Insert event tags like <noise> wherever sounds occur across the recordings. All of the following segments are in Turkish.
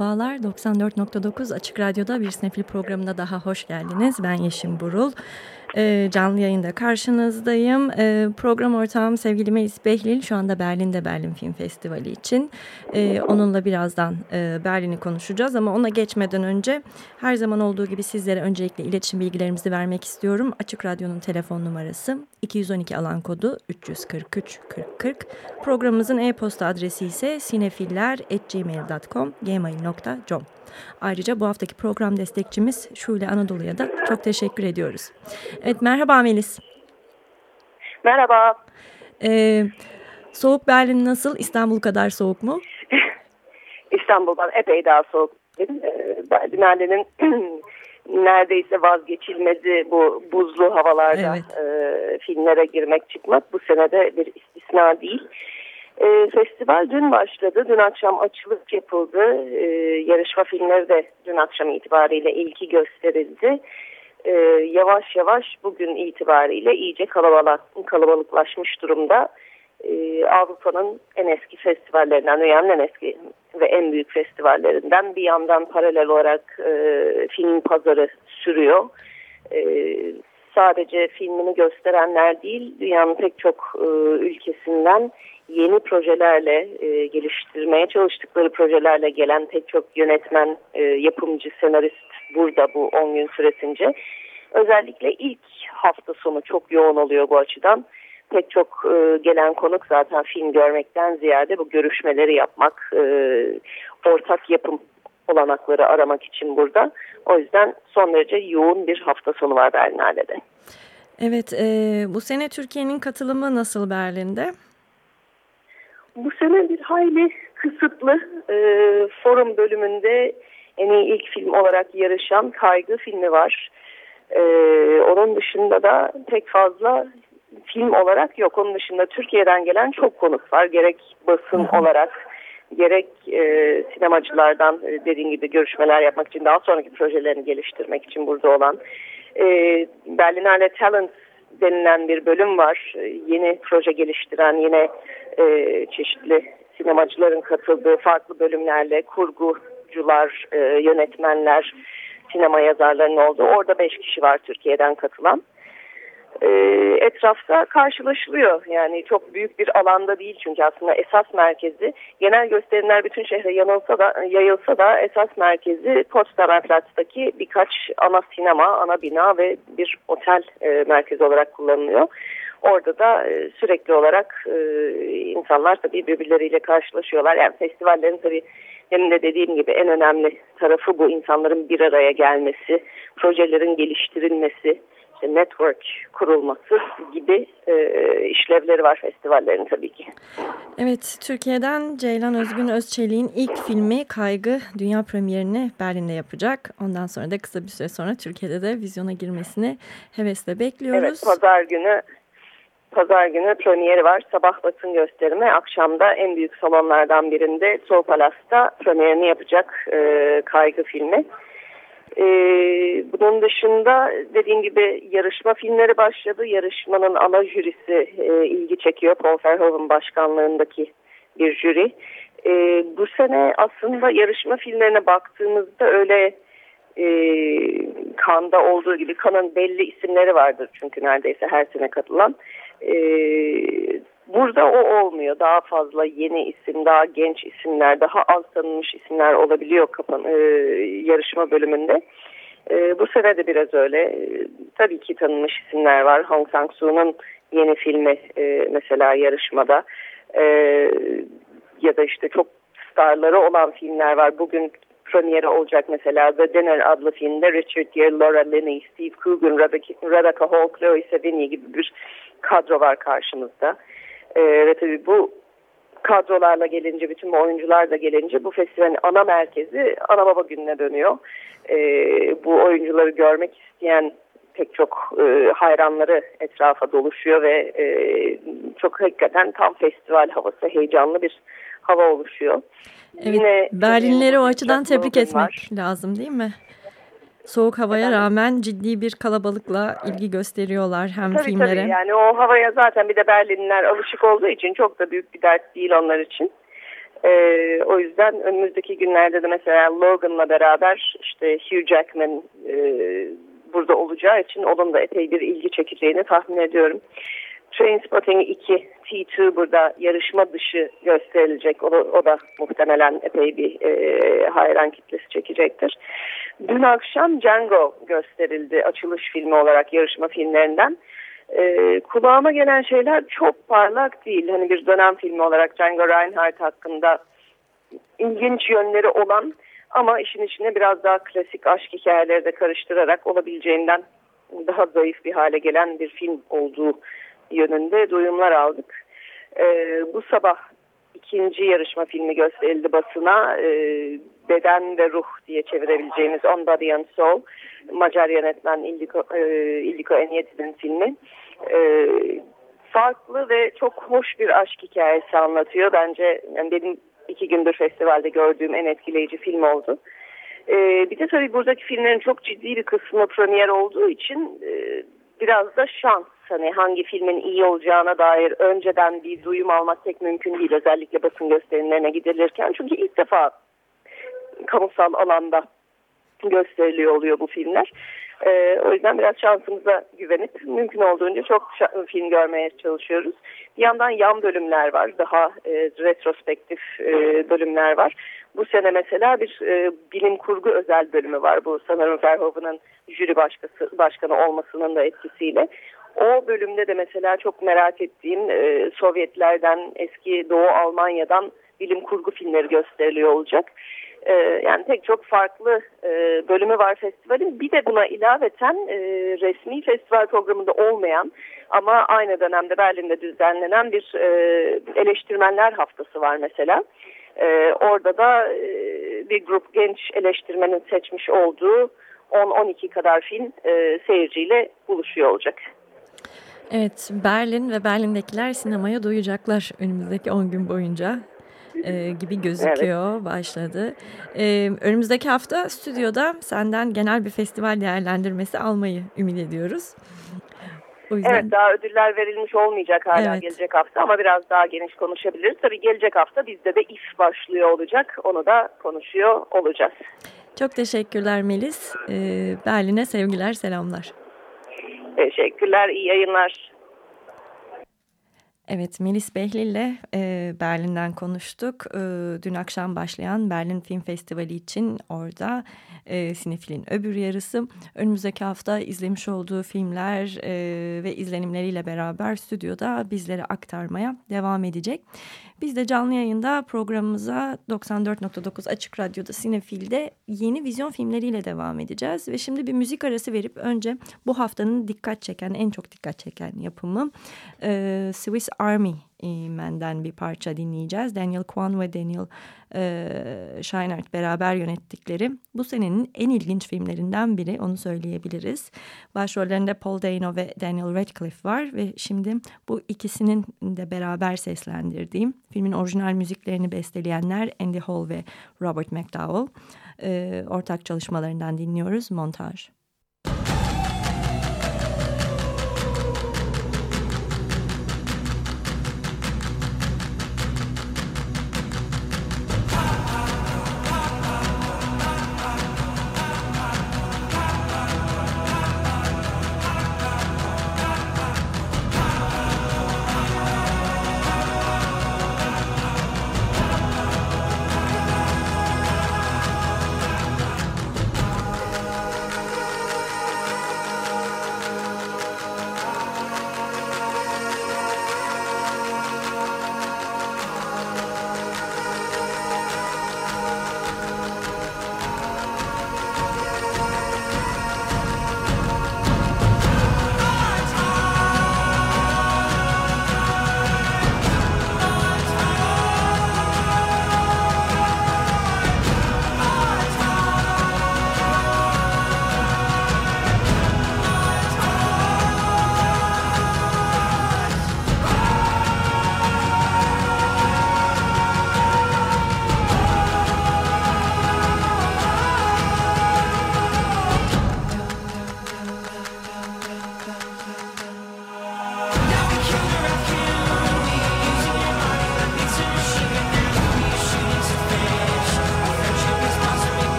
Merhabalar, 94.9 Açık Radyo'da bir sinefil programına daha hoş geldiniz. Ben Yeşim Burul. E, canlı yayında karşınızdayım. E, program ortağım sevgili Melis Behlil şu anda Berlin'de Berlin Film Festivali için. E, onunla birazdan e, Berlin'i konuşacağız ama ona geçmeden önce her zaman olduğu gibi sizlere öncelikle iletişim bilgilerimizi vermek istiyorum. Açık Radyo'nun telefon numarası 212 alan kodu 343 40 40. Programımızın e-posta adresi ise sinefiller.gmail.com gmail.com Ayrıca bu haftaki program destekçimiz Şule Anadolu'ya da çok teşekkür ediyoruz. Evet merhaba Melis. Merhaba. Ee, soğuk Berlin nasıl? İstanbul kadar soğuk mu? <laughs> İstanbul'dan epey daha soğuk. Ee, Berlinale'nin <clears throat> neredeyse vazgeçilmezi bu buzlu havalarda evet. e, filmlere girmek çıkmak bu senede bir istisna değil. E, festival dün başladı. Dün akşam açılıp yapıldı. E, yarışma filmleri de dün akşam itibariyle ilki gösterildi. E, yavaş yavaş bugün itibariyle iyice kalabalık, kalabalıklaşmış durumda. E, Avrupa'nın en eski festivallerinden, dünyanın en eski ve en büyük festivallerinden bir yandan paralel olarak e, film pazarı sürüyor. E, sadece filmini gösterenler değil, dünyanın pek çok e, ülkesinden yeni projelerle e, geliştirmeye çalıştıkları projelerle gelen pek çok yönetmen, e, yapımcı, senarist burada bu 10 gün süresince. Özellikle ilk hafta sonu çok yoğun oluyor bu açıdan. Pek çok e, gelen konuk zaten film görmekten ziyade bu görüşmeleri yapmak, e, ortak yapım olanakları aramak için burada. O yüzden son derece yoğun bir hafta sonu var Berlinale'de. Evet, e, bu sene Türkiye'nin katılımı nasıl Berlin'de? Bu sene bir hayli kısıtlı e, forum bölümünde en iyi ilk film olarak yarışan Kaygı filmi var. E, onun dışında da pek fazla film olarak yok. Onun dışında Türkiye'den gelen çok konuk var. Gerek basın olarak gerek e, sinemacılardan e, dediğim gibi görüşmeler yapmak için daha sonraki projelerini geliştirmek için burada olan e, Berlinale Talent denilen bir bölüm var. E, yeni proje geliştiren yine e, çeşitli sinemacıların katıldığı farklı bölümlerle kurgucular, e, yönetmenler, sinema yazarlarının olduğu orada beş kişi var Türkiye'den katılan. E, etrafta karşılaşılıyor. Yani çok büyük bir alanda değil çünkü aslında esas merkezi genel gösterimler bütün şehre yanılsa da, yayılsa da esas merkezi Potsdamer Platz'taki birkaç ana sinema, ana bina ve bir otel e, merkezi olarak kullanılıyor. Orada da e, sürekli olarak e, insanlar tabii birbirleriyle karşılaşıyorlar. Yani festivallerin tabii hem de dediğim gibi en önemli tarafı bu insanların bir araya gelmesi, projelerin geliştirilmesi, işte network kurulması gibi e, işlevleri var festivallerin tabii ki. Evet, Türkiye'den Ceylan Özgün Özçelik'in ilk filmi Kaygı dünya premierini Berlin'de yapacak. Ondan sonra da kısa bir süre sonra Türkiye'de de vizyona girmesini hevesle bekliyoruz. Evet, pazar günü Pazar günü premieri var. Sabah basın gösterimi. Akşamda en büyük salonlardan birinde Sol Palas'ta premierini yapacak e, kaygı filmi. E, bunun dışında dediğim gibi yarışma filmleri başladı. Yarışmanın ana jürisi e, ilgi çekiyor. Paul Verhoeven başkanlığındaki bir jüri. E, bu sene aslında yarışma filmlerine baktığımızda öyle e, Kanda olduğu gibi Kan'ın belli isimleri vardır çünkü neredeyse her sene katılan. E, burada o olmuyor. Daha fazla yeni isim, daha genç isimler, daha az tanınmış isimler olabiliyor kapan, e, yarışma bölümünde. E, bu sene de biraz öyle. E, tabii ki tanınmış isimler var. Hong Sang-soo'nun yeni filmi e, mesela yarışmada. E, ya da işte çok starları olan filmler var. Bugün premieri olacak mesela The Dinner adlı filmde Richard Gere, Laura Linney, Steve Coogan, Rebecca Hall, Chloe Sevigny gibi bir kadro var karşımızda. Ve tabii bu kadrolarla gelince, bütün bu oyuncular da gelince bu festivalin ana merkezi ana baba gününe dönüyor. E, bu oyuncuları görmek isteyen pek çok e, hayranları etrafa doluşuyor ve e, çok hakikaten tam festival havası, heyecanlı bir hava oluşuyor. Evet, Yine Berlinleri o açıdan tebrik etmek var. lazım değil mi? Soğuk havaya Efendim? rağmen ciddi bir kalabalıkla ilgi gösteriyorlar hem tabii, filmlere. Tabii yani o havaya zaten bir de Berlinler alışık olduğu için çok da büyük bir dert değil onlar için. Ee, o yüzden önümüzdeki günlerde de mesela Logan'la beraber işte Hugh Jackman e, burada olacağı için onun da epey bir ilgi çekeceğini tahmin ediyorum. Trainspotting 2 T2 burada yarışma dışı gösterilecek. O, o da muhtemelen epey bir e, hayran kitlesi çekecektir. Dün akşam Django gösterildi açılış filmi olarak yarışma filmlerinden. E, kulağıma gelen şeyler çok parlak değil. Hani bir dönem filmi olarak Django Reinhardt hakkında ilginç yönleri olan ama işin içine biraz daha klasik aşk hikayeleri de karıştırarak olabileceğinden daha zayıf bir hale gelen bir film olduğu yönünde duyumlar aldık. Ee, bu sabah ikinci yarışma filmi gösterildi basına. Ee, Beden ve Ruh diye çevirebileceğimiz On Body and Soul. Macar yönetmen Illiko, e, Illiko Enyeti'nin filmi. Ee, farklı ve çok hoş bir aşk hikayesi anlatıyor. Bence yani benim iki gündür festivalde gördüğüm en etkileyici film oldu. Ee, bir de tabii buradaki filmlerin çok ciddi bir kısmı premier olduğu için e, biraz da şans. Hani hangi filmin iyi olacağına dair önceden bir duyum almak pek mümkün değil. Özellikle basın gösterimlerine gidilirken. Çünkü ilk defa kamusal alanda gösteriliyor oluyor bu filmler. Ee, o yüzden biraz şansımıza güvenip mümkün olduğunca çok film görmeye çalışıyoruz. Bir yandan yan bölümler var. Daha e, retrospektif e, bölümler var. Bu sene mesela bir e, bilim kurgu özel bölümü var. Bu sanırım Verhoeven'ın jüri başkası, başkanı olmasının da etkisiyle. O bölümde de mesela çok merak ettiğim e, Sovyetlerden, eski Doğu Almanya'dan bilim kurgu filmleri gösteriliyor olacak. E, yani pek çok farklı e, bölümü var festivalin. Bir de buna ilaveten e, resmi festival programında olmayan ama aynı dönemde Berlin'de düzenlenen bir e, eleştirmenler haftası var mesela. E, orada da e, bir grup genç eleştirmenin seçmiş olduğu 10-12 kadar film e, seyirciyle buluşuyor olacak. Evet, Berlin ve Berlin'dekiler sinemaya doyacaklar önümüzdeki 10 gün boyunca e, gibi gözüküyor evet. başladı. E, önümüzdeki hafta stüdyoda senden genel bir festival değerlendirmesi almayı ümit ediyoruz. O yüzden... Evet daha ödüller verilmiş olmayacak hala evet. gelecek hafta ama biraz daha geniş konuşabiliriz. Tabii gelecek hafta bizde de if başlıyor olacak. Onu da konuşuyor olacağız. Çok teşekkürler Melis. Ee, Berlin'e sevgiler, selamlar. Teşekkürler, iyi yayınlar. Evet, Melis Behlil ile e, Berlin'den konuştuk. E, dün akşam başlayan Berlin Film Festivali için orada e, Sinefil'in öbür yarısı. Önümüzdeki hafta izlemiş olduğu filmler e, ve izlenimleriyle beraber stüdyoda bizlere aktarmaya devam edecek. Biz de canlı yayında programımıza 94.9 Açık Radyo'da Sinefil'de yeni vizyon filmleriyle devam edeceğiz. Ve şimdi bir müzik arası verip önce bu haftanın dikkat çeken, en çok dikkat çeken yapımı Swiss Army Man'den bir parça dinleyeceğiz. Daniel Kwan ve Daniel e, Scheinert beraber yönettikleri bu senenin en ilginç filmlerinden biri onu söyleyebiliriz. Başrollerinde Paul Dano ve Daniel Radcliffe var ve şimdi bu ikisinin de beraber seslendirdiğim filmin orijinal müziklerini besteleyenler Andy Hall ve Robert McDowell. E, ortak çalışmalarından dinliyoruz montaj.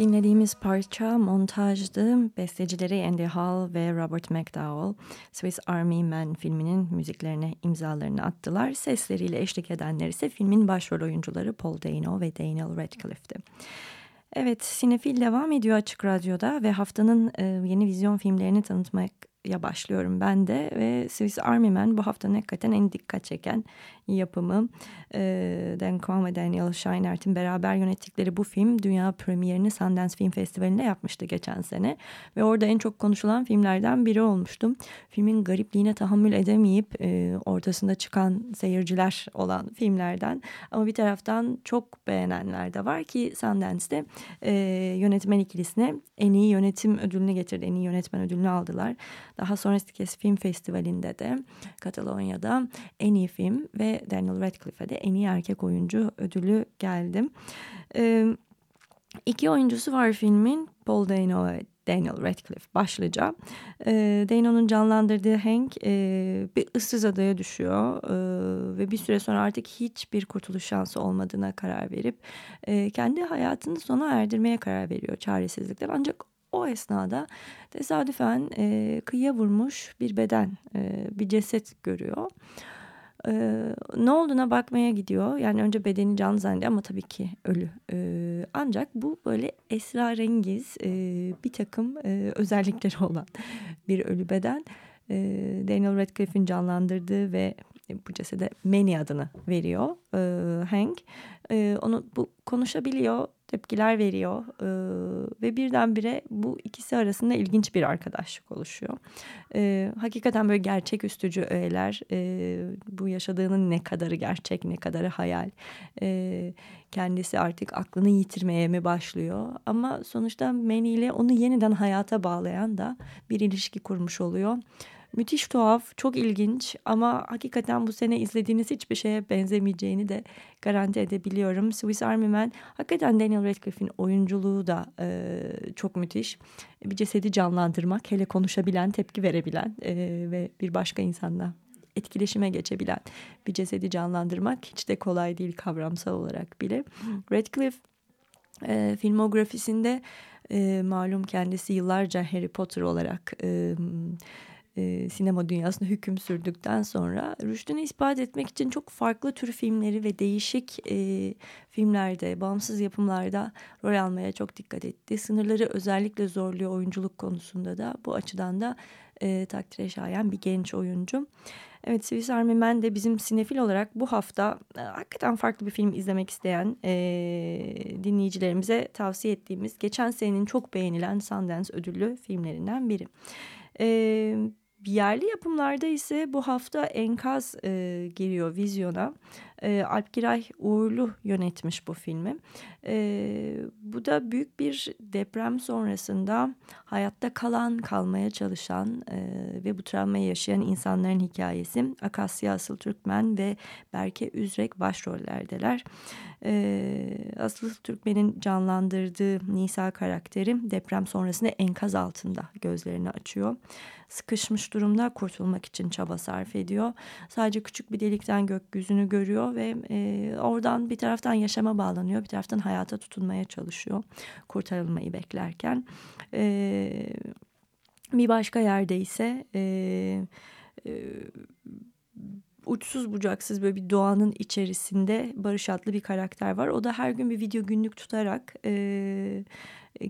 Dinlediğimiz parça montajdı. Bestecileri Andy Hall ve Robert McDowell Swiss Army Man filminin müziklerine imzalarını attılar. Sesleriyle eşlik edenler ise filmin başrol oyuncuları Paul Dano ve Daniel Radcliffe'ti. Evet, Sinefil devam ediyor Açık Radyo'da ve haftanın e, yeni vizyon filmlerini tanıtmak ya başlıyorum ben de ve Swiss Army Man bu hafta hakikaten en dikkat çeken yapımı. E, Dan Kwan ve Daniel Scheinert'in beraber yönettikleri bu film dünya premierini Sundance Film Festivali'nde yapmıştı geçen sene. Ve orada en çok konuşulan filmlerden biri olmuştum. Filmin garipliğine tahammül edemeyip e, ortasında çıkan seyirciler olan filmlerden. Ama bir taraftan çok beğenenler de var ki Sundance'de e, yönetmen ikilisine en iyi yönetim ödülünü getirdi. En iyi yönetmen ödülünü aldılar. Daha sonraki kez film festivalinde de Katalonya'da en iyi film ve Daniel Radcliffe'e de en iyi erkek oyuncu ödülü geldi. Ee, iki oyuncusu var filmin Paul Dano ve Daniel Radcliffe başlıca. E, Dano'nun canlandırdığı Hank e, bir ıssız adaya düşüyor e, ve bir süre sonra artık hiçbir kurtuluş şansı olmadığına karar verip e, kendi hayatını sona erdirmeye karar veriyor çaresizlikten. Ancak o esnada tesadüfen e, kıyıya vurmuş bir beden, e, bir ceset görüyor. Ee, ne olduğuna bakmaya gidiyor. Yani önce bedeni can zannediyor ama tabii ki ölü. Ee, ancak bu böyle esrarengiz e, bir takım e, özellikleri <laughs> olan bir ölü beden. Ee, Daniel Radcliffe'in canlandırdığı ve bu cesede Manny adını veriyor e, Hank. E, onu bu konuşabiliyor, tepkiler veriyor e, ve birdenbire bu ikisi arasında ilginç bir arkadaşlık oluşuyor. E, hakikaten böyle gerçeküstücü öğeler, e, bu yaşadığının ne kadarı gerçek, ne kadarı hayal. E, kendisi artık aklını yitirmeye mi başlıyor? Ama sonuçta Manny ile onu yeniden hayata bağlayan da bir ilişki kurmuş oluyor. Müthiş tuhaf, çok ilginç ama hakikaten bu sene izlediğiniz hiçbir şeye benzemeyeceğini de garanti edebiliyorum. Swiss Army Man hakikaten Daniel Radcliffe'in oyunculuğu da e, çok müthiş. Bir cesedi canlandırmak, hele konuşabilen, tepki verebilen e, ve bir başka insanla etkileşime geçebilen bir cesedi canlandırmak hiç de kolay değil kavramsal olarak bile. Radcliffe e, filmografisinde e, malum kendisi yıllarca Harry Potter olarak e, e, sinema dünyasında hüküm sürdükten sonra rüştünü ispat etmek için çok farklı tür filmleri ve değişik e, filmlerde, bağımsız yapımlarda rol almaya çok dikkat etti. Sınırları özellikle zorluyor oyunculuk konusunda da bu açıdan da e, takdire şayan bir genç oyuncu. Evet Swiss Army Man de bizim sinefil olarak bu hafta e, hakikaten farklı bir film izlemek isteyen e, dinleyicilerimize tavsiye ettiğimiz geçen senenin çok beğenilen Sundance ödüllü filmlerinden biri. E, Yerli yapımlarda ise bu hafta Enkaz e, geliyor vizyona. E, Alp Giray Uğurlu yönetmiş bu filmi. E, bu da büyük bir deprem sonrasında hayatta kalan, kalmaya çalışan e, ve bu travmayı yaşayan insanların hikayesi. Akasya Asıl Türkmen ve Berke Üzrek başrollerdeler. E, Asıl Türkmen'in canlandırdığı Nisa karakteri deprem sonrasında enkaz altında gözlerini açıyor. Sıkışmış durumda kurtulmak için çaba sarf ediyor. Sadece küçük bir delikten gökyüzünü görüyor ve e, oradan bir taraftan yaşama bağlanıyor, bir taraftan hayata tutunmaya çalışıyor. Kurtarılmayı beklerken. E, bir başka yerde ise e, e, uçsuz bucaksız böyle bir doğanın içerisinde Barış adlı bir karakter var. O da her gün bir video günlük tutarak e,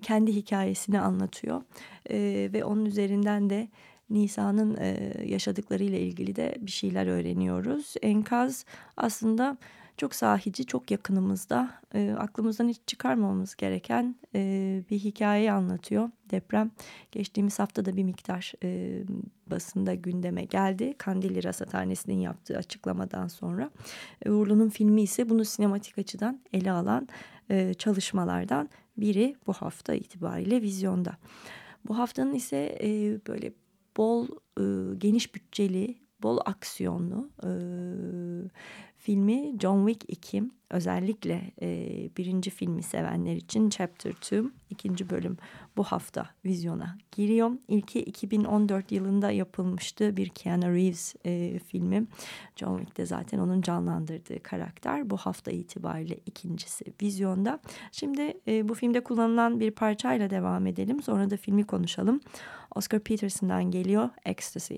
kendi hikayesini anlatıyor. E, ve onun üzerinden de Nisa'nın e, yaşadıklarıyla ilgili de bir şeyler öğreniyoruz. Enkaz aslında çok sahici, çok yakınımızda, e, aklımızdan hiç çıkarmamamız gereken e, bir hikayeyi anlatıyor. Deprem geçtiğimiz hafta da bir miktar e, basında gündeme geldi. Kandilli Rasathanesi'nin yaptığı açıklamadan sonra. E, Uğurlu'nun filmi ise bunu sinematik açıdan ele alan e, çalışmalardan biri bu hafta itibariyle vizyonda. Bu haftanın ise e, böyle bol e, geniş bütçeli bol aksiyonlu e, filmi John Wick 2 özellikle e, birinci filmi sevenler için Chapter 2 ikinci bölüm bu hafta vizyona giriyor. İlki 2014 yılında yapılmıştı bir Keanu Reeves e, filmi. John Wick de zaten onun canlandırdığı karakter. Bu hafta itibariyle ikincisi vizyonda. Şimdi e, bu filmde kullanılan bir parçayla devam edelim. Sonra da filmi konuşalım. Oscar Peterson'dan geliyor Ecstasy.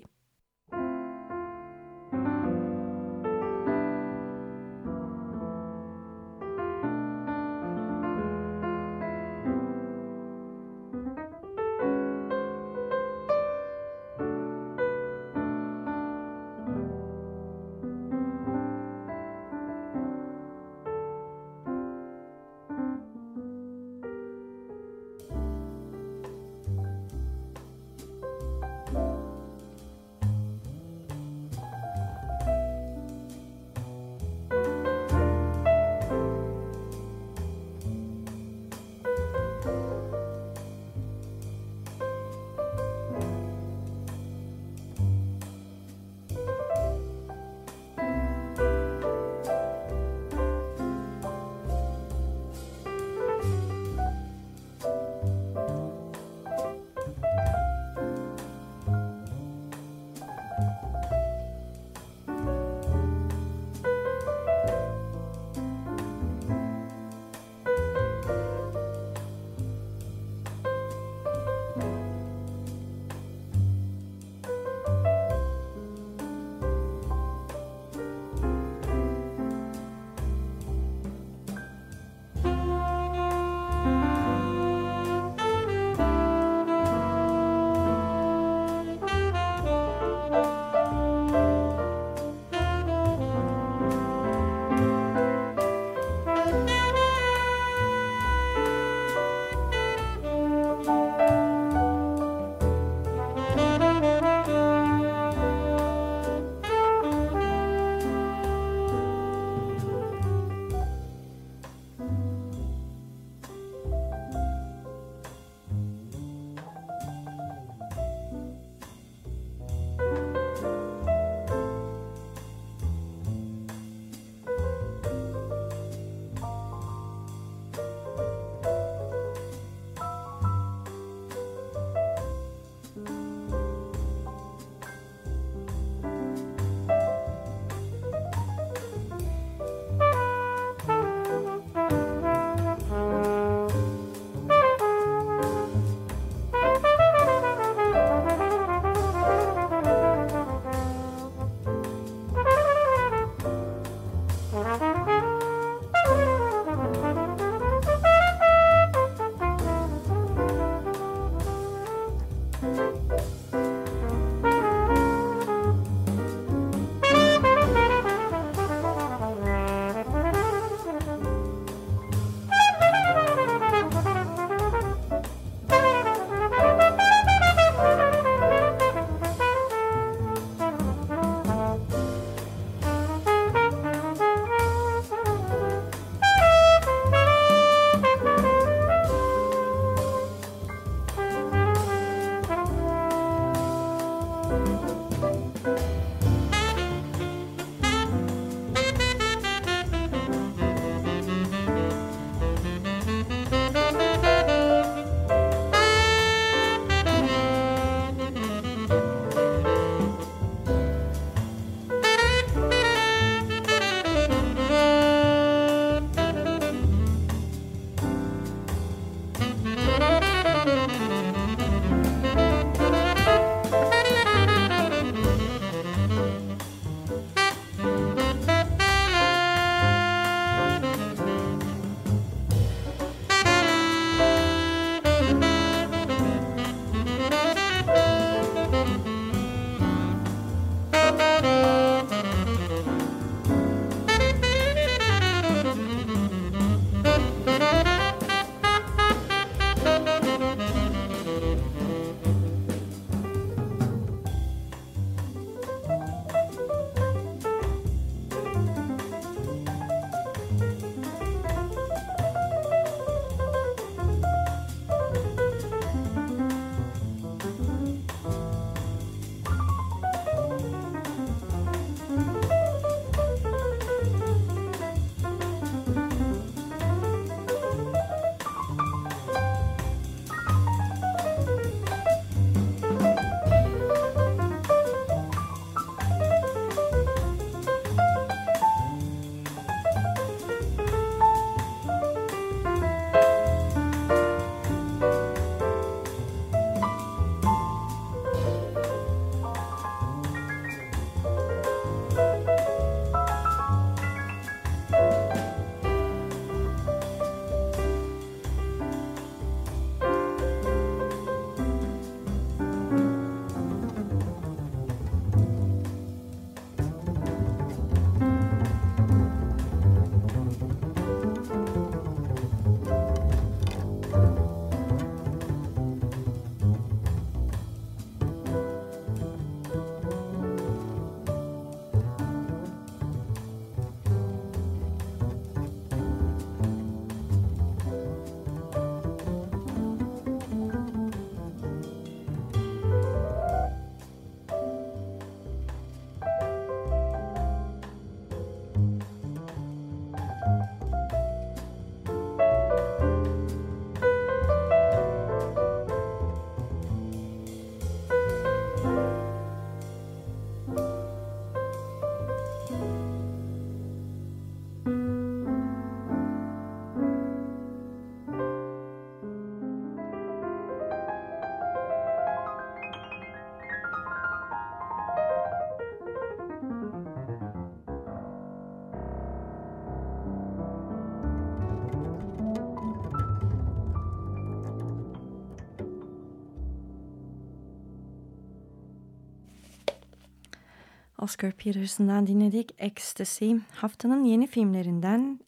Oscar Peterson'dan dinledik Ecstasy. Haftanın yeni filmlerinden...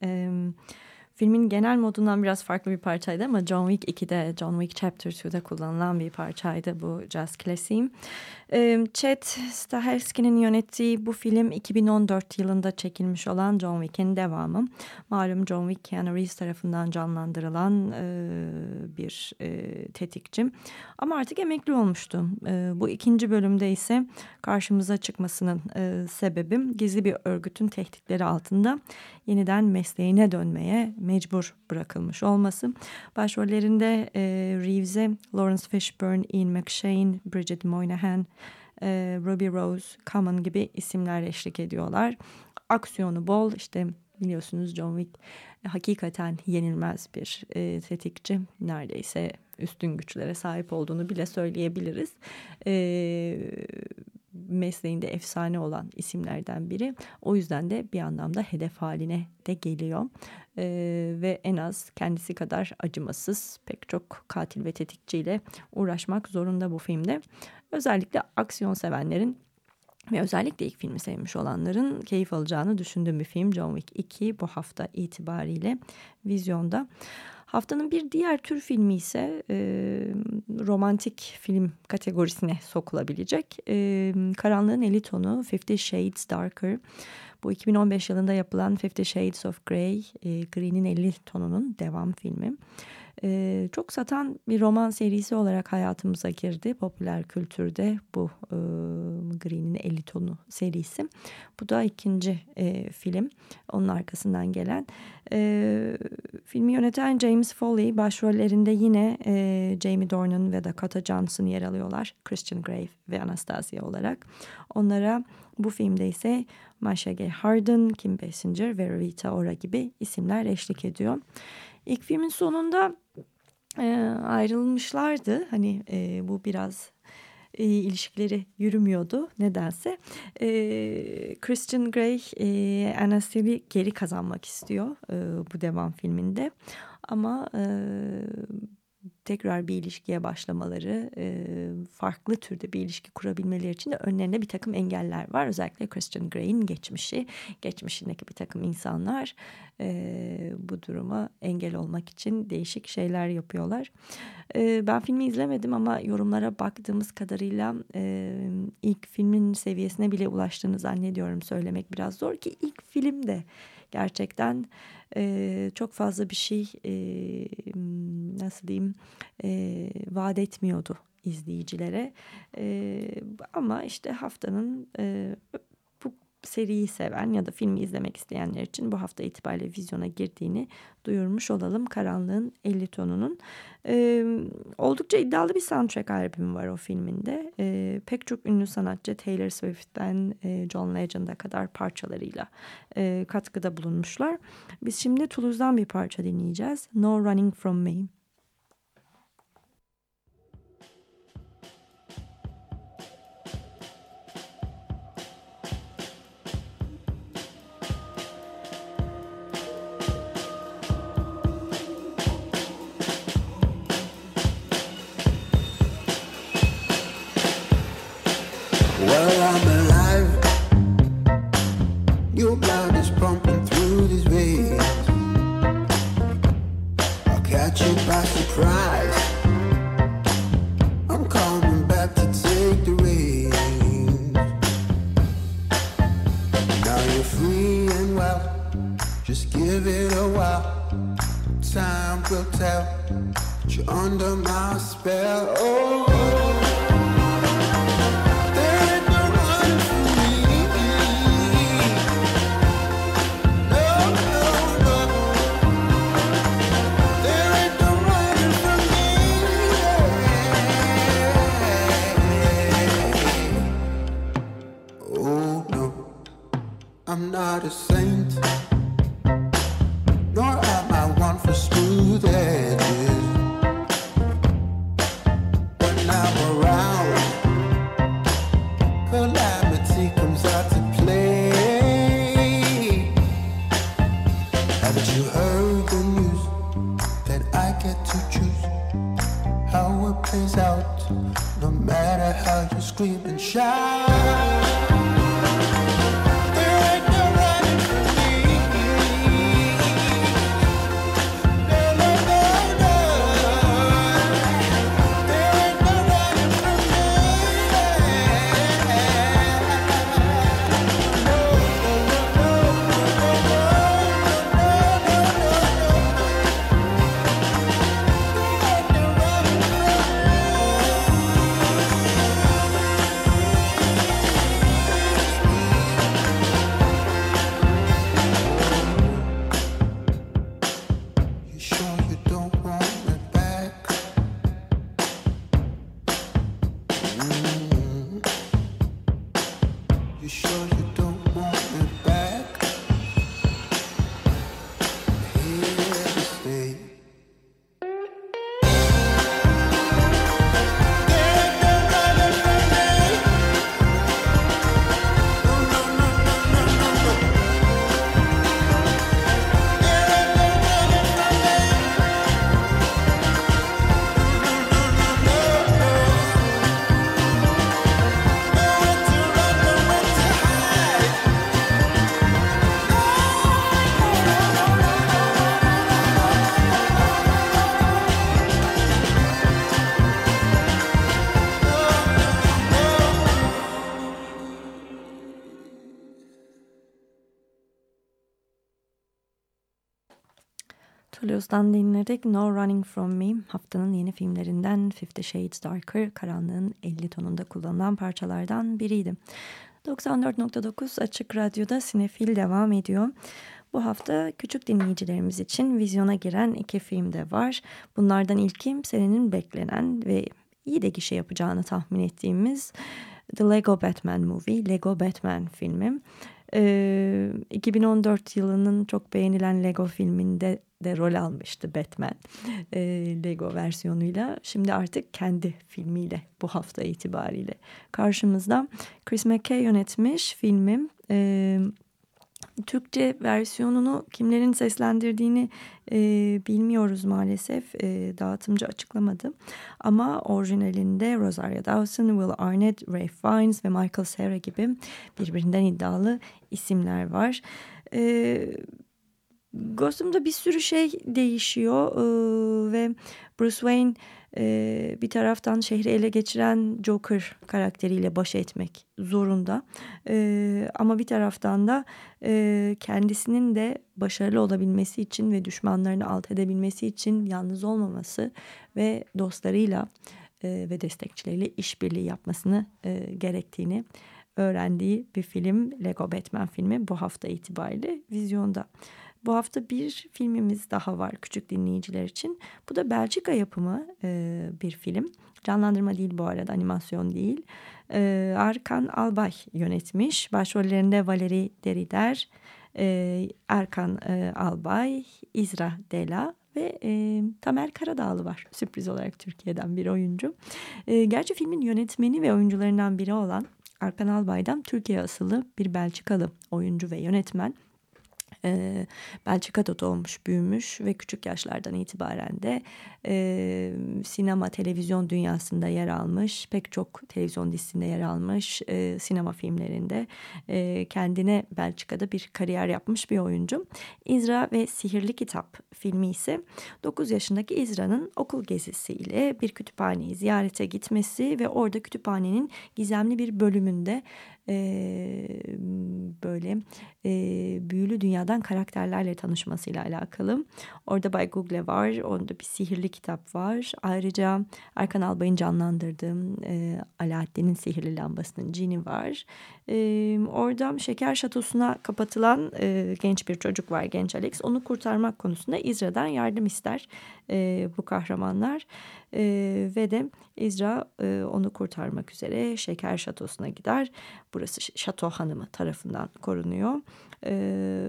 Filmin genel modundan biraz farklı bir parçaydı ama John Wick 2'de, John Wick Chapter 2'de kullanılan bir parçaydı bu jazz klasiğim. Chet Stahelski'nin yönettiği bu film 2014 yılında çekilmiş olan John Wick'in devamı. Malum John Wick Keanu Reeves tarafından canlandırılan bir tetikçi. Ama artık emekli olmuştu. Bu ikinci bölümde ise karşımıza çıkmasının sebebi gizli bir örgütün tehditleri altında yeniden mesleğine dönmeye mecbur bırakılmış olması. Başrollerinde e, Reeves'e Lawrence Fishburne, Ian McShane, Bridget Moynihan, e, Ruby Rose, Common gibi isimler eşlik ediyorlar. Aksiyonu bol işte biliyorsunuz John Wick hakikaten yenilmez bir e, tetikçi. Neredeyse üstün güçlere sahip olduğunu bile söyleyebiliriz. E, mesleğinde efsane olan isimlerden biri. O yüzden de bir anlamda hedef haline de geliyor. Ee, ve en az kendisi kadar acımasız pek çok katil ve tetikçiyle uğraşmak zorunda bu filmde. Özellikle aksiyon sevenlerin ve özellikle ilk filmi sevmiş olanların keyif alacağını düşündüğüm bir film John Wick 2 bu hafta itibariyle vizyonda. Haftanın bir diğer tür filmi ise e, romantik film kategorisine sokulabilecek. E, Karanlığın Eli Tonu Fifty Shades Darker. Bu 2015 yılında yapılan Fifty Shades of Grey, e, Green'in 50 tonunun devam filmi. E, çok satan bir roman serisi olarak hayatımıza girdi. Popüler kültürde bu e, Green'in 50 tonu serisi. Bu da ikinci e, film. Onun arkasından gelen. E, filmi yöneten James Foley başrollerinde yine e, Jamie Dornan ve Dakota Johnson yer alıyorlar. Christian Grave ve Anastasia olarak. Onlara bu filmde ise Masha Gay Harden, Kim Basinger ve Rita Ora gibi isimler eşlik ediyor. İlk filmin sonunda e, ayrılmışlardı. Hani e, bu biraz e, ilişkileri yürümüyordu nedense. E, Christian Grey e, Anastas'ı geri kazanmak istiyor e, bu devam filminde. Ama e, tekrar bir ilişkiye başlamaları, e, farklı türde bir ilişki kurabilmeleri için de önlerinde bir takım engeller var. Özellikle Christian Grey'in geçmişi, geçmişindeki bir takım insanlar e, bu duruma engel olmak için değişik şeyler yapıyorlar. E, ben filmi izlemedim ama yorumlara baktığımız kadarıyla ilk filmin seviyesine bile ulaştığını zannediyorum söylemek biraz zor ki ilk filmde gerçekten e, çok fazla bir şey e, nasıl diyeyim e, vaat etmiyordu izleyicilere. E, ama işte haftanın e, seriyi seven ya da filmi izlemek isteyenler için bu hafta itibariyle vizyona girdiğini duyurmuş olalım. Karanlığın 50 tonunun. Ee, oldukça iddialı bir soundtrack albümü var o filminde. Ee, pek çok ünlü sanatçı Taylor Swift'ten e, John Legend'a kadar parçalarıyla e, katkıda bulunmuşlar. Biz şimdi Toulouse'dan bir parça dinleyeceğiz. No Running From Me. Toulouse'dan dinledik No Running From Me haftanın yeni filmlerinden Fifty Shades Darker karanlığın 50 tonunda kullanılan parçalardan biriydi. 94.9 Açık Radyo'da Sinefil devam ediyor. Bu hafta küçük dinleyicilerimiz için vizyona giren iki film de var. Bunlardan ilkim senenin beklenen ve iyi de gişe yapacağını tahmin ettiğimiz The Lego Batman Movie, Lego Batman filmi. Ee, 2014 yılının çok beğenilen Lego filminde de rol almıştı Batman e, Lego versiyonuyla. Şimdi artık kendi filmiyle bu hafta itibariyle karşımızda. Chris McKay yönetmiş filmim. E, Türkçe versiyonunu kimlerin seslendirdiğini e, bilmiyoruz maalesef. E, dağıtımcı açıklamadı. Ama orijinalinde Rosario Dawson, Will Arnett, Ray Fiennes ve Michael Cera gibi birbirinden iddialı isimler var. Evet Ghost'umda bir sürü şey değişiyor ee, ve Bruce Wayne e, bir taraftan şehri ele geçiren Joker karakteriyle baş etmek zorunda. E, ama bir taraftan da e, kendisinin de başarılı olabilmesi için ve düşmanlarını alt edebilmesi için yalnız olmaması ve dostlarıyla e, ve destekçileriyle işbirliği yapmasını e, gerektiğini öğrendiği bir film Lego Batman filmi bu hafta itibariyle vizyonda. Bu hafta bir filmimiz daha var küçük dinleyiciler için. Bu da Belçika yapımı e, bir film. Canlandırma değil bu arada animasyon değil. E, Arkan Albay yönetmiş. Başrollerinde Valeri Derider, e, Erkan e, Albay, İzra Dela ve e, Tamer Karadağlı var. Sürpriz olarak Türkiye'den bir oyuncu. E, gerçi filmin yönetmeni ve oyuncularından biri olan Arkan Albay'dan Türkiye asıllı bir Belçikalı oyuncu ve yönetmen Belçika'da doğmuş, büyümüş ve küçük yaşlardan itibaren de e, sinema, televizyon dünyasında yer almış. Pek çok televizyon dizisinde yer almış, e, sinema filmlerinde e, kendine Belçika'da bir kariyer yapmış bir oyuncu. İzra ve Sihirli Kitap filmi ise 9 yaşındaki İzra'nın okul gezisiyle bir kütüphaneyi ziyarete gitmesi ve orada kütüphanenin gizemli bir bölümünde e, böyle e, büyülü dünyadan karakterlerle tanışmasıyla alakalı. Orada Bay Google var, orada bir sihirli kitap var. Ayrıca Erkan Albay'ın canlandırdığım e, Alaaddin'in sihirli lambasının cini var. E, orada şeker şatosuna kapatılan e, genç bir çocuk var, genç Alex. Onu kurtarmak konusunda İzra'dan yardım ister e, bu kahramanlar. E, ve de İzra e, onu kurtarmak üzere şeker şatosuna gider. Burası şato hanımı tarafından korunuyor. E,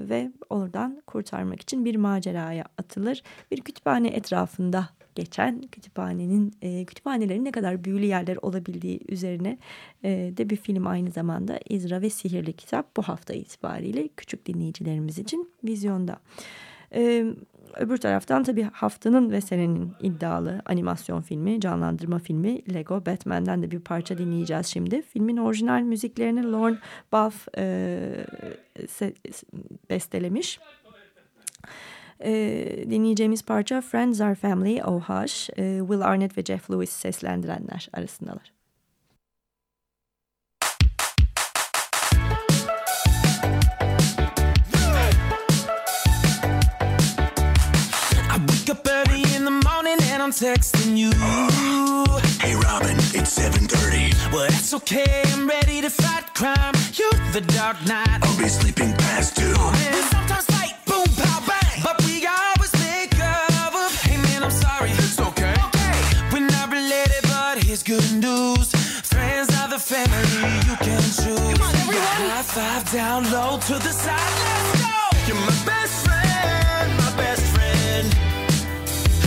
ve oradan kurtarmak için bir maceraya atılır. Bir kütüphane etrafında geçen kütüphanenin e, kütüphanelerin ne kadar büyülü yerler olabildiği üzerine e, de bir film aynı zamanda İzra ve Sihirli Kitap bu hafta itibariyle küçük dinleyicilerimiz için vizyonda. E, öbür taraftan tabii haftanın ve senenin iddialı animasyon filmi, canlandırma filmi Lego Batman'den de bir parça dinleyeceğiz şimdi. Filmin orijinal müziklerini Lorne Buff e, bestelemiş. E, dinleyeceğimiz parça Friends Are Family, Oh e, Will Arnett ve Jeff Lewis seslendirenler arasındalar. I'm texting you. <gasps> Hey Robin, it's 7:30. Well, that's okay. I'm ready to fight crime. You're the dark knight. I'll be sleeping past two. Oh, we sometimes fight, boom, pow, bang, but we always make up. Hey man, I'm sorry. It's okay. Okay, we're not related, but here's good news. Friends are the family you can choose. Come on, everyone. High five down low to the side. Let's go. You're my best friend, my best friend, and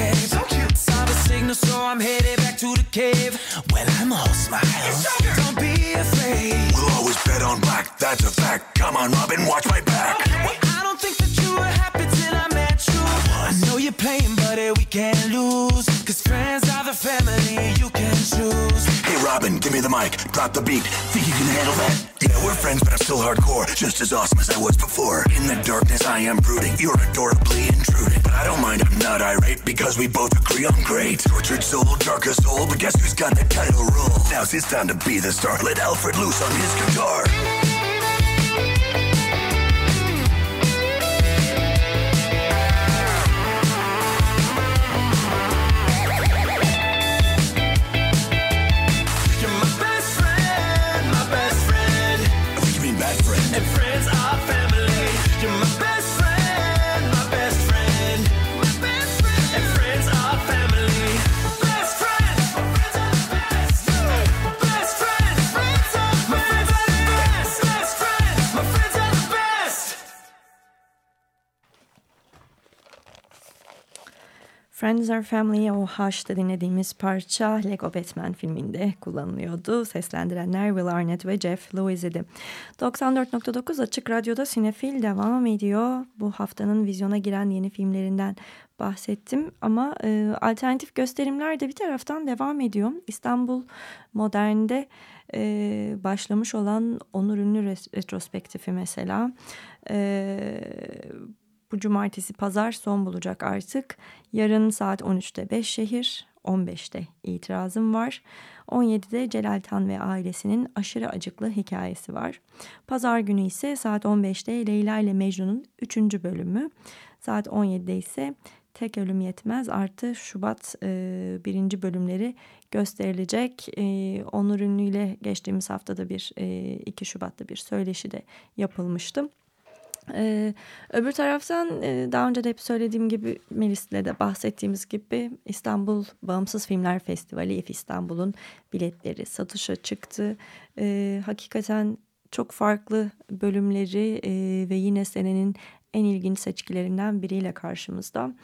cave. So cute. Saw the signal, so I'm headed back to the cave. When I'm all smiles, don't be afraid. We'll always bet on black, that's a fact. Come on, Robin, watch my back. Well, I don't think that you were happy till I met you. I know you're playing, but eh, we can't lose. Cause friends Robin, give me the mic, drop the beat. Think you can handle that? Yeah, we're friends, but I'm still hardcore. Just as awesome as I was before. In the darkness, I am brooding. You're adorably intruding. But I don't mind, I'm not irate because we both agree I'm great. Tortured soul, darkest soul, but guess who's got the title role? Now's his time to be the star. Let Alfred loose on his guitar. Friends Are Family o Hush'ta dinlediğimiz parça Lego Batman filminde kullanılıyordu. Seslendirenler Will Arnett ve Jeff Lewis idi. 94.9 Açık Radyo'da Sinefil devam ediyor. Bu haftanın vizyona giren yeni filmlerinden bahsettim ama e, alternatif gösterimler de bir taraftan devam ediyor. İstanbul Modern'de e, başlamış olan Onur Ünlü retrospektifi mesela. E, bu cumartesi pazar son bulacak artık. Yarın saat 13'te Beşşehir, 15'te itirazım var. 17'de Celal Tan ve ailesinin aşırı acıklı hikayesi var. Pazar günü ise saat 15'te Leyla ile Mecnun'un 3. bölümü. Saat 17'de ise Tek Ölüm Yetmez artı Şubat e, birinci bölümleri gösterilecek. E, Onur Ünlü ile geçtiğimiz haftada bir e, 2 Şubat'ta bir söyleşi de yapılmıştı. Ee, öbür taraftan e, daha önce de hep söylediğim gibi Melis'le de bahsettiğimiz gibi İstanbul Bağımsız Filmler Festivali İF İstanbul'un biletleri satışa çıktı. Ee, hakikaten çok farklı bölümleri e, ve yine senenin en ilginç seçkilerinden biriyle karşımızda.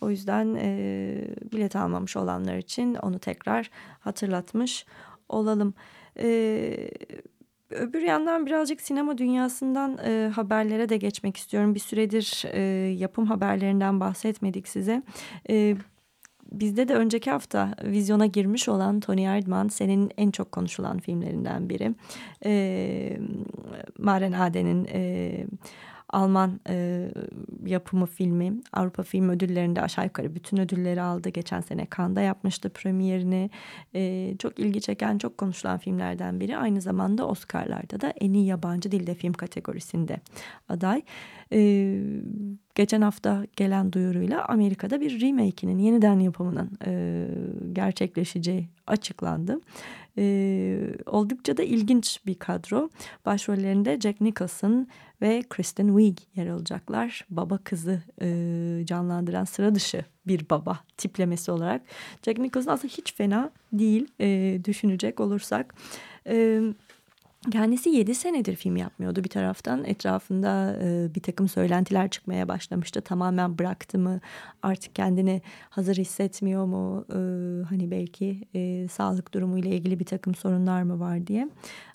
O yüzden e, bilet almamış olanlar için onu tekrar hatırlatmış olalım. Ee, Öbür yandan birazcık sinema dünyasından e, haberlere de geçmek istiyorum. Bir süredir e, yapım haberlerinden bahsetmedik size. E, bizde de önceki hafta vizyona girmiş olan Tony Erdmann senenin en çok konuşulan filmlerinden biri. E, Maren Aden'in e, Alman e, yapımı filmi Avrupa Film Ödülleri'nde aşağı yukarı bütün ödülleri aldı. Geçen sene Cannes'da yapmıştı premierini. E, çok ilgi çeken, çok konuşulan filmlerden biri. Aynı zamanda Oscar'larda da en iyi yabancı dilde film kategorisinde aday. E, geçen hafta gelen duyuruyla Amerika'da bir remake'inin yeniden yapımının e, gerçekleşeceği açıklandı. E, oldukça da ilginç bir kadro. Başrollerinde Jack Nicholson ve Kristen Wiig yer alacaklar. Baba kızı e, canlandıran sıra dışı bir baba tiplemesi olarak. Jack Nicholson aslında hiç fena değil e, düşünecek olursak. Evet. Kendisi 7 senedir film yapmıyordu bir taraftan. Etrafında e, bir takım söylentiler çıkmaya başlamıştı. Tamamen bıraktı mı? Artık kendini hazır hissetmiyor mu? E, hani belki e, sağlık durumu ile ilgili bir takım sorunlar mı var diye.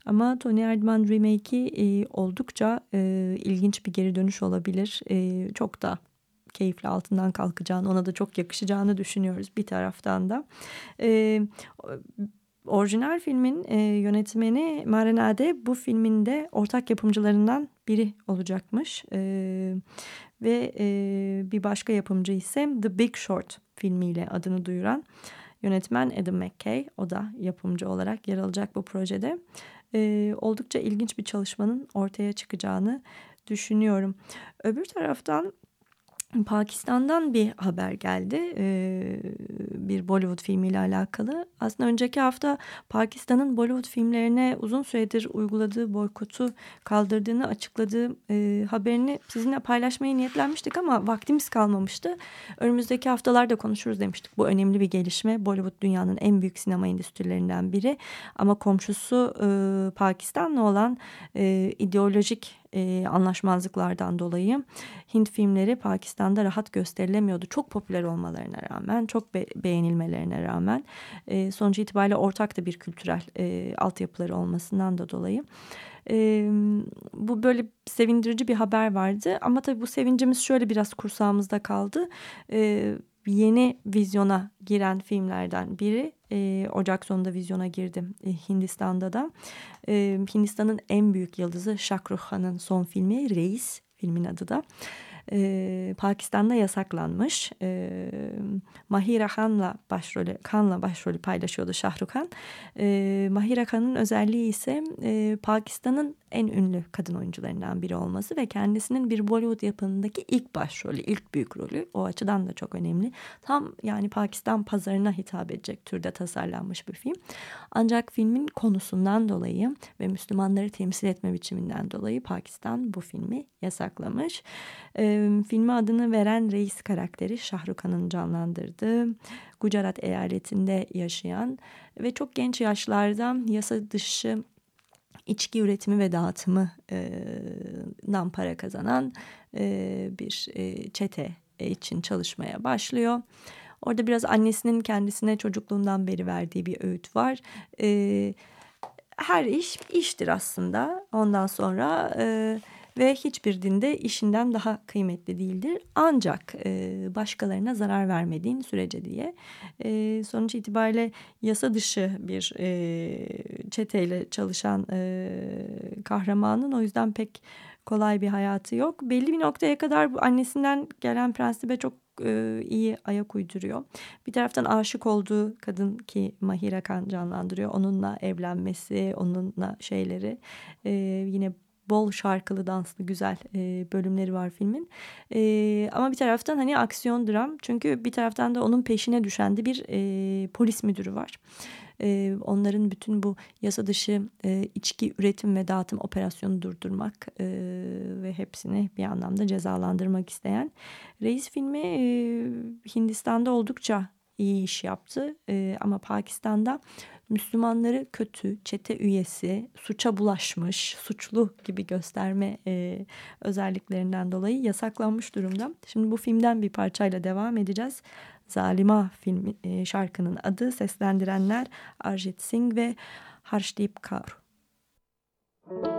Ama Tony Erdmann remake'i e, oldukça e, ilginç bir geri dönüş olabilir. E, çok da keyifli altından kalkacağını, ona da çok yakışacağını düşünüyoruz bir taraftan da. E, Orijinal filmin e, yönetmeni Marinade bu filminde ortak yapımcılarından biri olacakmış. E, ve e, bir başka yapımcı ise The Big Short filmiyle adını duyuran yönetmen Adam McKay. O da yapımcı olarak yer alacak bu projede. e, oldukça ilginç bir çalışmanın ortaya çıkacağını düşünüyorum. Öbür taraftan Pakistan'dan bir haber geldi ee, bir Bollywood filmiyle alakalı. Aslında önceki hafta Pakistan'ın Bollywood filmlerine uzun süredir uyguladığı boykotu kaldırdığını açıkladığı e, haberini sizinle paylaşmaya niyetlenmiştik ama vaktimiz kalmamıştı. Önümüzdeki haftalarda konuşuruz demiştik. Bu önemli bir gelişme. Bollywood dünyanın en büyük sinema endüstrilerinden biri ama komşusu e, Pakistan'la olan e, ideolojik e, anlaşmazlıklardan dolayı Hint filmleri Pakistan'da rahat gösterilemiyordu. Çok popüler olmalarına rağmen, çok be beğenilmelerine rağmen e, sonuç itibariyle ortak da bir kültürel e, altyapıları olmasından da dolayı. E, bu böyle sevindirici bir haber vardı ama tabii bu sevincimiz şöyle biraz kursağımızda kaldı. E, yeni vizyona giren filmlerden biri. E, Ocak sonunda vizyona girdi e, Hindistan'da da. E, Hindistan'ın en büyük yıldızı Shahrukh Khan'ın son filmi Reis filmin adı da Pakistan'da yasaklanmış. E, Mahira Khan'la başrolü, Khan'la başrolü paylaşıyordu Shahrukh Khan. E, Mahira Khan'ın özelliği ise e, Pakistan'ın en ünlü kadın oyuncularından biri olması ve kendisinin bir Bollywood yapımındaki ilk başrolü, ilk büyük rolü. O açıdan da çok önemli. Tam yani Pakistan pazarına hitap edecek türde tasarlanmış bir film. Ancak filmin konusundan dolayı ve Müslümanları temsil etme biçiminden dolayı Pakistan bu filmi yasaklamış. E, filme adını veren reis karakteri Şahrukh Khan'ın canlandırdığı Gujarat eyaletinde yaşayan ve çok genç yaşlarda yasa dışı içki üretimi ve dağıtımından para kazanan bir çete için çalışmaya başlıyor. Orada biraz annesinin kendisine çocukluğundan beri verdiği bir öğüt var. Her iş iştir aslında. Ondan sonra ve hiçbir dinde işinden daha kıymetli değildir. Ancak e, başkalarına zarar vermediğin sürece diye e, sonuç itibariyle yasa dışı bir e, çeteyle çalışan e, kahramanın o yüzden pek kolay bir hayatı yok. Belli bir noktaya kadar annesinden gelen prensibe çok e, iyi ayak uyduruyor. Bir taraftan aşık olduğu kadın ki Mahira Khan canlandırıyor. Onunla evlenmesi, onunla şeyleri e, yine bol şarkılı danslı güzel e, bölümleri var filmin. E, ama bir taraftan hani aksiyon dram çünkü bir taraftan da onun peşine düşen de bir e, polis müdürü var. E, onların bütün bu yasa dışı e, içki üretim ve dağıtım operasyonu durdurmak e, ve hepsini bir anlamda cezalandırmak isteyen. Reis filmi e, Hindistan'da oldukça iyi iş yaptı e, ama Pakistan'da Müslümanları kötü, çete üyesi, suça bulaşmış, suçlu gibi gösterme e, özelliklerinden dolayı yasaklanmış durumda. Şimdi bu filmden bir parçayla devam edeceğiz. Zalima filmi, e, şarkının adı seslendirenler Arjit Singh ve Harshdeep Kaur. Müzik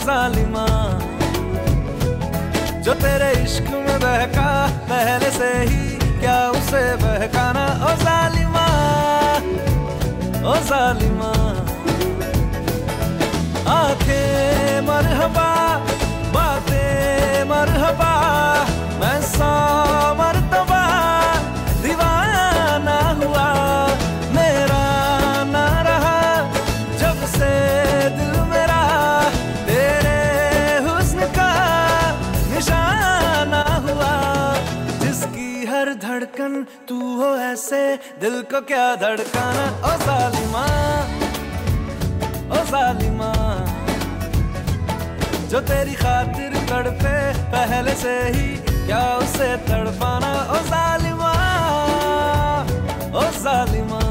जालिमा, जो तेरे इश्क में बहका, पहले से ही क्या उसे बहकाना? ओ जालिमा ओ जालिमा, आँखें मरहबा, बातें मरहबा, मैं सौ मरतबा ऐसे दिल को क्या धड़काना? ओ सालिमा ओ सालिमा, जो तेरी खातिर तड़पे, पहले से ही क्या उसे तड़पाना? ओ सालिमा, ओ जालिमा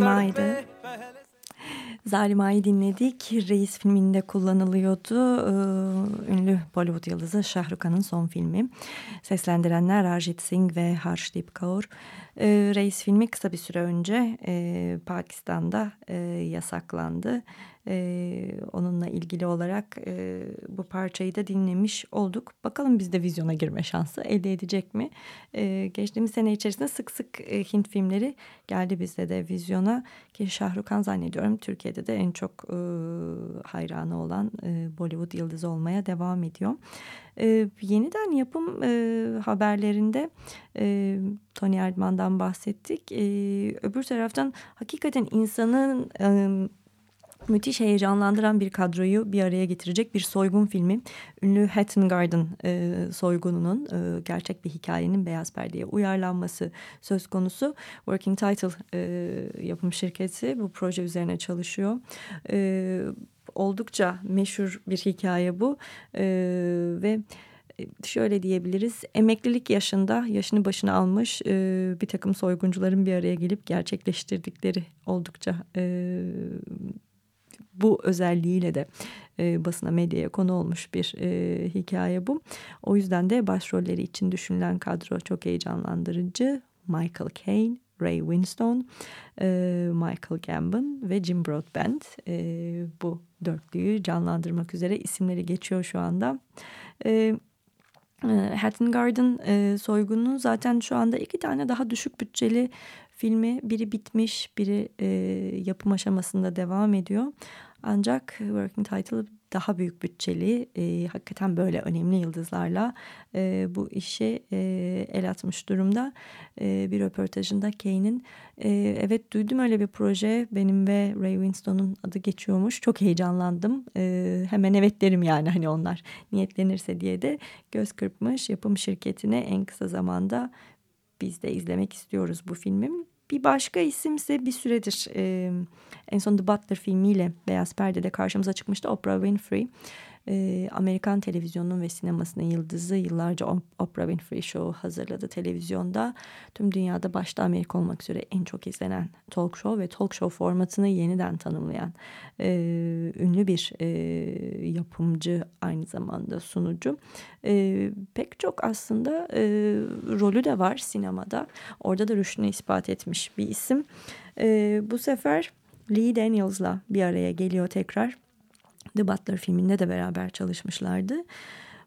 Zalima'ydı. Zalima'yı dinledik. Reis filminde kullanılıyordu. Ee, ünlü Bollywood yıldızı Şahrukhan'ın son filmi. Seslendirenler Arjit Singh ve Harshdeep Kaur. Ee, reis filmi kısa bir süre önce ee, Pakistan'da yasaklandı. E, onunla ilgili olarak e, bu parçayı da dinlemiş olduk. Bakalım biz de vizyona girme şansı elde edecek mi? E, geçtiğimiz sene içerisinde sık sık e, Hint filmleri geldi bizde de vizyona. Ki Şah Rukh Khan zannediyorum Türkiye'de de en çok e, hayranı olan e, Bollywood yıldızı olmaya devam ediyor. E, yeniden yapım e, haberlerinde e, Tony Erdmann'dan bahsettik. E, öbür taraftan hakikaten insanın... E, müthiş heyecanlandıran bir kadroyu bir araya getirecek bir soygun filmi. Ünlü Hatton Garden e, soygununun e, gerçek bir hikayenin beyaz perdeye uyarlanması söz konusu. Working Title e, yapım şirketi bu proje üzerine çalışıyor. E, oldukça meşhur bir hikaye bu e, ve şöyle diyebiliriz emeklilik yaşında yaşını başına almış e, bir takım soyguncuların bir araya gelip gerçekleştirdikleri oldukça e, bu özelliğiyle de e, basına medyaya konu olmuş bir e, hikaye bu. O yüzden de başrolleri için düşünülen kadro çok heyecanlandırıcı. Michael Caine, Ray Winstone, e, Michael Gambon ve Jim Broadbent e, bu dörtlüyü canlandırmak üzere isimleri geçiyor şu anda. E, Hatton Garden e, soygunu zaten şu anda iki tane daha düşük bütçeli filmi biri bitmiş, biri e, yapım aşamasında devam ediyor. Ancak Working Title daha büyük bütçeli, e, hakikaten böyle önemli yıldızlarla e, bu işe e, el atmış durumda. E, bir röportajında Kane'in e, evet duydum öyle bir proje benim ve Ray Winstone'un adı geçiyormuş. Çok heyecanlandım. E, hemen evet derim yani hani onlar niyetlenirse diye de göz kırpmış yapım şirketine en kısa zamanda biz de izlemek istiyoruz bu filmi. Bir başka isimse bir süredir e, en son The Butler filmiyle Beyaz Perde'de karşımıza çıkmıştı Oprah Winfrey. E, Amerikan televizyonunun ve sinemasının yıldızı yıllarca Oprah Winfrey Show hazırladı televizyonda. Tüm dünyada başta Amerika olmak üzere en çok izlenen talk show ve talk show formatını yeniden tanımlayan e, ünlü bir e, yapımcı aynı zamanda sunucu. E, pek çok aslında e, rolü de var sinemada. Orada da rüştünü ispat etmiş bir isim. E, bu sefer Lee Daniels'la bir araya geliyor tekrar. The Butler filminde de beraber çalışmışlardı.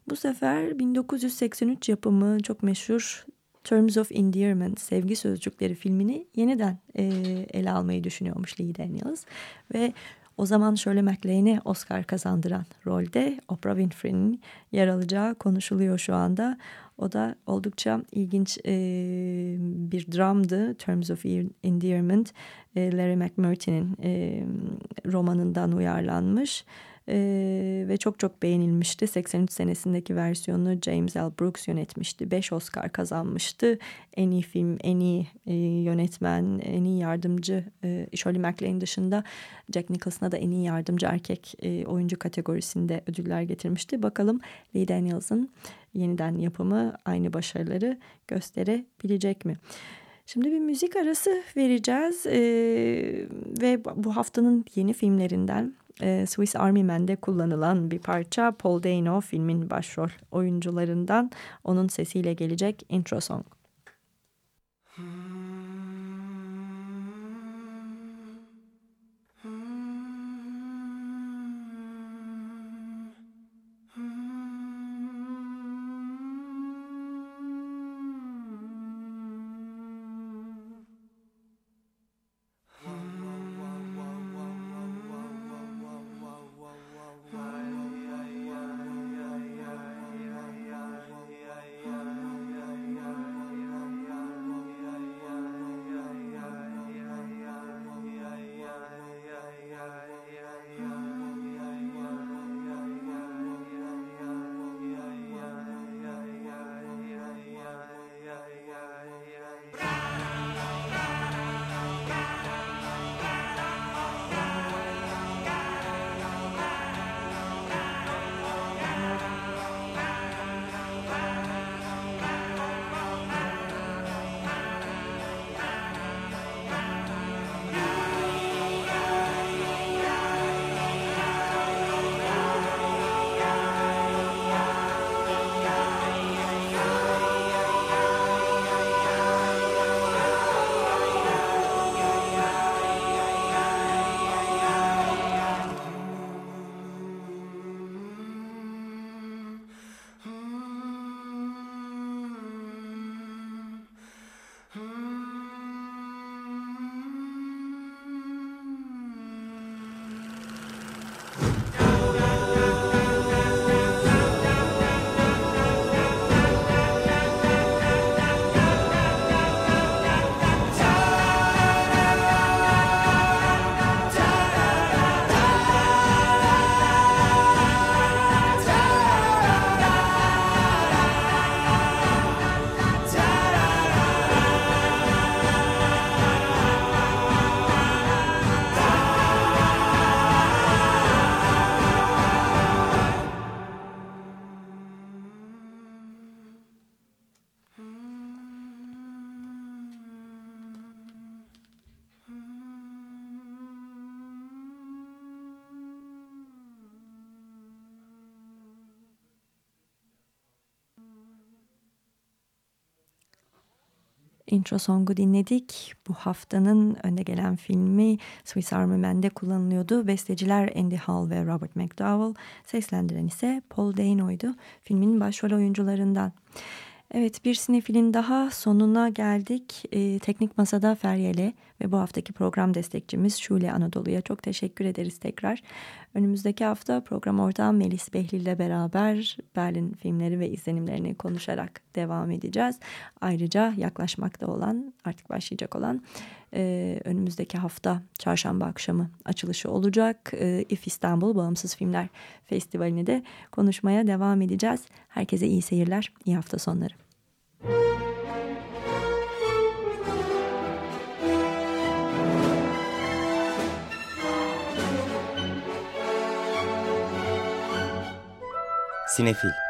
Bu sefer 1983 yapımı çok meşhur Terms of Endearment, Sevgi Sözcükleri filmini yeniden e, ele almayı düşünüyormuş Lee Daniels. Ve o zaman Shirley MacLaine'e Oscar kazandıran rolde Oprah Winfrey'nin yer alacağı konuşuluyor şu anda. O da oldukça ilginç e, bir dramdı. Terms of Endearment, e, Larry McMurtry'nin e, romanından uyarlanmış. Ee, ve çok çok beğenilmişti. 83 senesindeki versiyonu James L. Brooks yönetmişti. 5 Oscar kazanmıştı. En iyi film, en iyi e, yönetmen, en iyi yardımcı e, Shirley MacLaine dışında Jack Nicholson'a da en iyi yardımcı erkek e, oyuncu kategorisinde ödüller getirmişti. Bakalım Lee Daniels'ın yeniden yapımı aynı başarıları gösterebilecek mi? Şimdi bir müzik arası vereceğiz ee, ve bu haftanın yeni filmlerinden e, Swiss Army Man'de kullanılan bir parça Paul Dano filmin başrol oyuncularından onun sesiyle gelecek intro song. İntro songu dinledik. Bu haftanın önde gelen filmi Swiss Army Man'de kullanılıyordu. Besteciler Andy Hall ve Robert McDowell, seslendiren ise Paul Dano'ydu. Filmin başrol oyuncularından. Evet bir sinefilin daha sonuna geldik. Ee, Teknik Masa'da Feryal'e ve bu haftaki program destekçimiz Şule Anadolu'ya çok teşekkür ederiz tekrar. Önümüzdeki hafta program ortağım Melis Behlil ile beraber Berlin filmleri ve izlenimlerini konuşarak devam edeceğiz. Ayrıca yaklaşmakta olan artık başlayacak olan e, önümüzdeki hafta çarşamba akşamı açılışı olacak. E, İF İstanbul Bağımsız Filmler Festivali'ni de konuşmaya devam edeceğiz. Herkese iyi seyirler, iyi hafta sonları. Sinefil